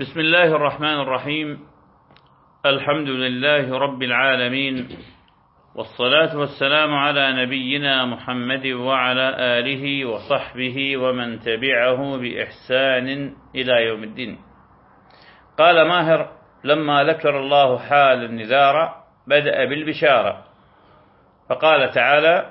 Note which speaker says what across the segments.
Speaker 1: بسم الله الرحمن الرحيم. الحمد لله رب العالمين. والصلاة والسلام على نبينا محمد وعلى آله وصحبه ومن تبعه بإحسان إلى يوم الدين. قال ماهر لما ذكر الله حال النذار بدأ بالبشارة. فقال تعالى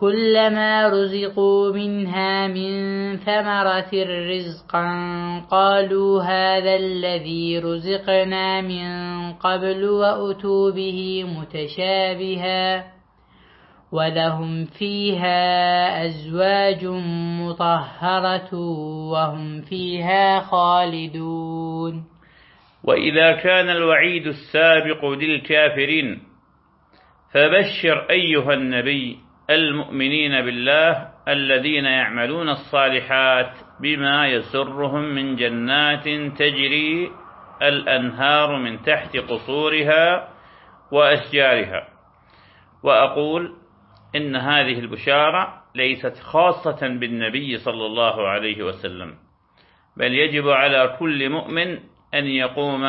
Speaker 2: كلما رزقوا منها من ثمرة رزقا قالوا هذا الذي رزقنا من قبل وأتوا به متشابها ولهم فيها أزواج مطهرة وهم فيها خالدون.
Speaker 1: وإذا كان الوعيد السابق للكافرين فبشر أيها النبي المؤمنين بالله الذين يعملون الصالحات بما يسرهم من جنات تجري الأنهار من تحت قصورها وأشجارها. وأقول إن هذه البشارة ليست خاصة بالنبي صلى الله عليه وسلم بل يجب على كل مؤمن أن يقوم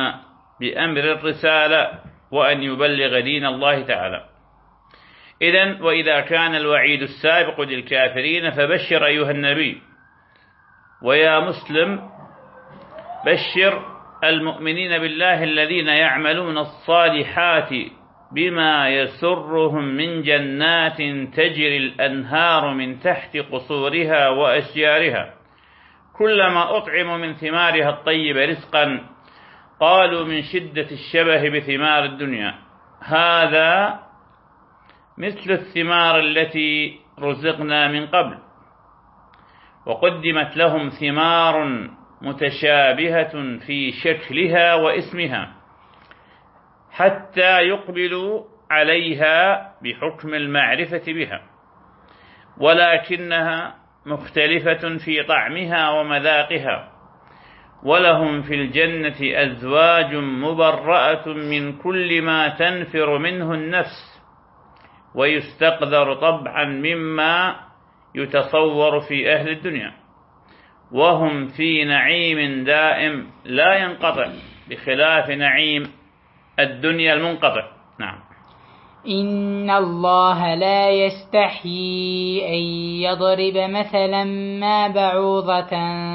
Speaker 1: بأمر الرسالة وأن يبلغ دين الله تعالى. إذا وإذا كان الوعيد السابق للكافرين فبشر أيها النبي. ويا مسلم بشر المؤمنين بالله الذين يعملون الصالحات بما يسرهم من جنات تجري الأنهار من تحت قصورها وأشجارها. كلما أطعموا من ثمارها الطيبة رزقا قالوا من شدة الشبه بثمار الدنيا. هذا مثل الثمار التي رزقنا من قبل وقدمت لهم ثمار متشابهة في شكلها واسمها حتى يقبلوا عليها بحكم المعرفة بها ولكنها مختلفة في طعمها ومذاقها ولهم في الجنة أزواج مبرأة من كل ما تنفر منه النفس ويستقذر طبعا مما يتصور في أهل الدنيا. وهم في نعيم دائم لا ينقطع بخلاف نعيم الدنيا المنقطع. نعم.
Speaker 2: إن الله لا يستحيي أن يضرب مثلا ما بعوضة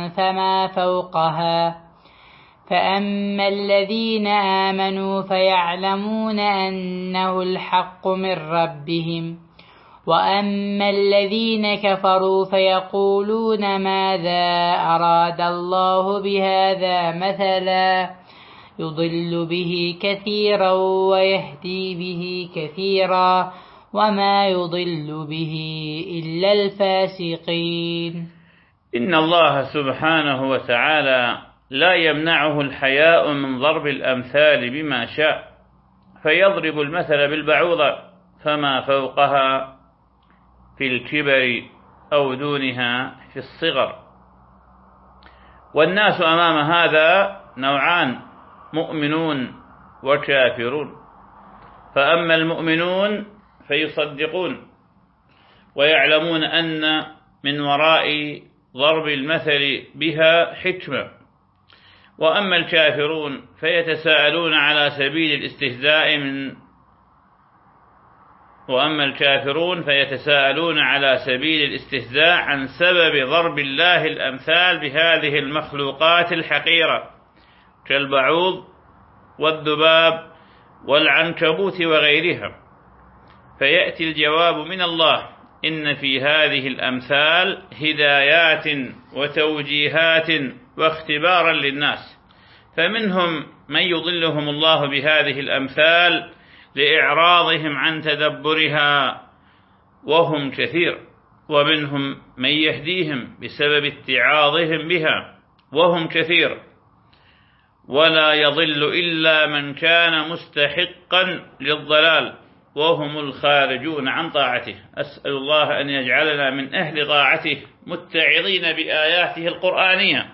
Speaker 2: فما فوقها. فأما الذين آمنوا فيعلمون أنه الحق من ربهم وأما الذين كفروا فيقولون ماذا أراد الله بهذا مثلا يضل به كثيرا ويهدي به كثيرا وما يضل به إلا الفاسقين
Speaker 1: إن الله سبحانه وتعالى لا يمنعه الحياء من ضرب الأمثال بما شاء فيضرب المثل بالبعوضة فما فوقها في الكبر أو دونها في الصغر. والناس أمام هذا نوعان مؤمنون وكافرون. فأما المؤمنون فيصدقون ويعلمون أن من وراء ضرب المثل بها حكمة. وأما الكافرون فيتساءلون على سبيل الاستهزاء من وأما الكافرون فيتساءلون على سبيل الاستهزاء عن سبب ضرب الله الأمثال بهذه المخلوقات الحقيرة كالبعوض والذباب والعنكبوت وغيرها. فيأتي الجواب من الله إن في هذه الأمثال هدايات وتوجيهات واختبارا للناس. فمنهم من يضلهم الله بهذه الأمثال لإعراضهم عن تدبرها وهم كثير. ومنهم من يهديهم بسبب اتعاظهم بها وهم كثير. ولا يضل إلا من كان مستحقا للضلال وهم الخارجون عن طاعته. أسأل الله أن يجعلنا من أهل طاعته متعظين بآياته القرآنية.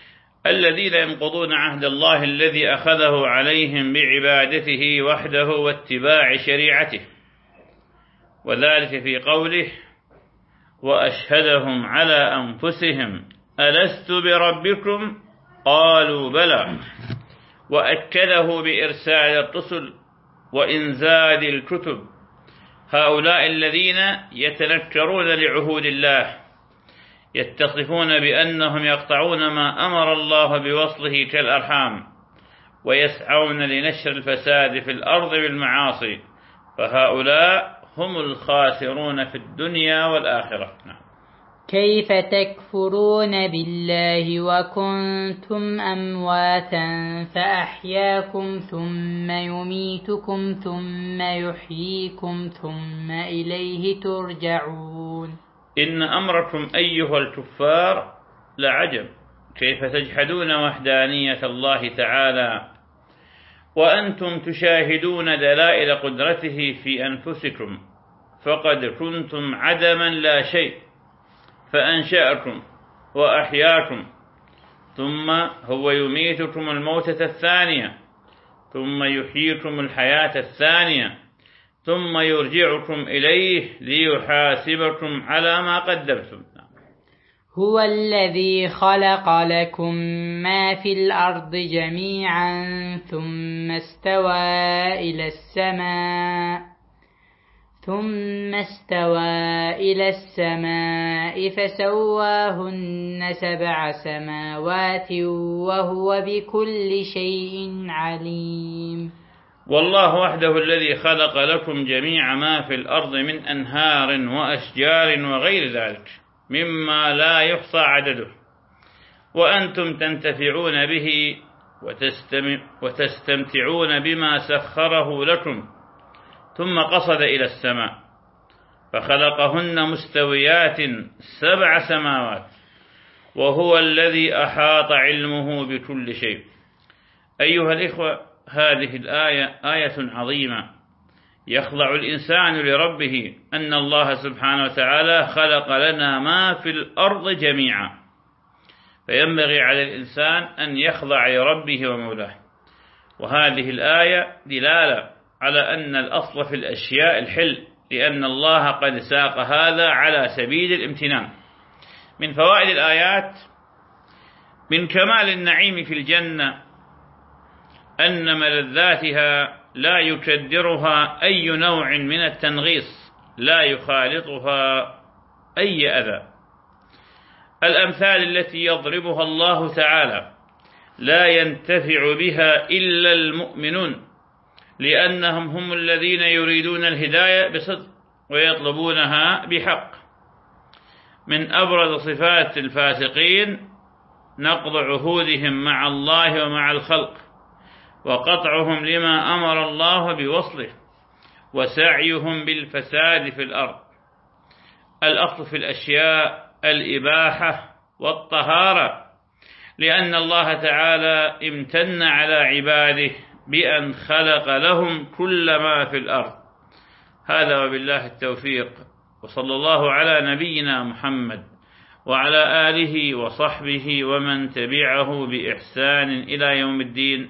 Speaker 1: الذين ينقضون عهد الله الذي أخذه عليهم بعبادته وحده واتباع شريعته. وذلك في قوله وأشهدهم على أنفسهم ألست بربكم؟ قالوا بلى. وأكده بإرسال الرسل وإنزال الكتب. هؤلاء الذين يتنكرون لعهود الله يتصفون بأنهم يقطعون ما أمر الله بوصله كالأرحام ويسعون لنشر الفساد في الأرض بالمعاصي فهؤلاء هم الخاسرون في الدنيا والآخرة. نعم.
Speaker 2: كيف تكفرون بالله وكنتم أمواتا فأحياكم ثم يميتكم ثم يحييكم ثم إليه ترجعون؟
Speaker 1: إن أمركم أيها الكفار لعجب. كيف تجحدون وحدانية الله تعالى؟ وأنتم تشاهدون دلائل قدرته في أنفسكم. فقد كنتم عدما لا شيء فأنشأكم وأحياكم. ثم هو يميتكم الموتة الثانية. ثم يحييكم الحياة الثانية. ثم يرجعكم إليه ليحاسبكم على ما قدمتم.
Speaker 2: هو الذي خلق لكم ما في الأرض جميعا ثم استوى إلى السماء ثم استوى إلى السماء فسواهن سبع سماوات وهو بكل شيء عليم.
Speaker 1: والله وحده الذي خلق لكم جميع ما في الأرض من أنهار وأشجار وغير ذلك مما لا يحصى عدده. وأنتم تنتفعون به وتستمتعون بما سخره لكم. ثم قصد إلى السماء. فخلقهن مستويات سبع سماوات. وهو الذي أحاط علمه بكل شيء. أيها الإخوة هذه الآية آية عظيمة. يخضع الإنسان لربه أن الله سبحانه وتعالى خلق لنا ما في الأرض جميعا. فينبغي على الإنسان أن يخضع لربه ومولاه. وهذه الآية دلالة على أن الأصل في الأشياء الحل لأن الله قد ساق هذا على سبيل الامتنان. من فوائد الآيات من كمال النعيم في الجنة أن ملذاتها لا يكدرها أي نوع من التنغيص لا يخالطها أي أذى. الأمثال التي يضربها الله تعالى لا ينتفع بها إلا المؤمنون لأنهم هم الذين يريدون الهداية بصدق ويطلبونها بحق. من أبرز صفات الفاسقين نقض عهودهم مع الله ومع الخلق. وقطعهم لما أمر الله بوصله وسعيهم بالفساد في الأرض. الأصل في الأشياء الإباحة والطهارة لأن الله تعالى امتن على عباده بأن خلق لهم كل ما في الأرض. هذا وبالله التوفيق وصلى الله على نبينا محمد وعلى آله وصحبه ومن تبعه بإحسان إلى يوم الدين.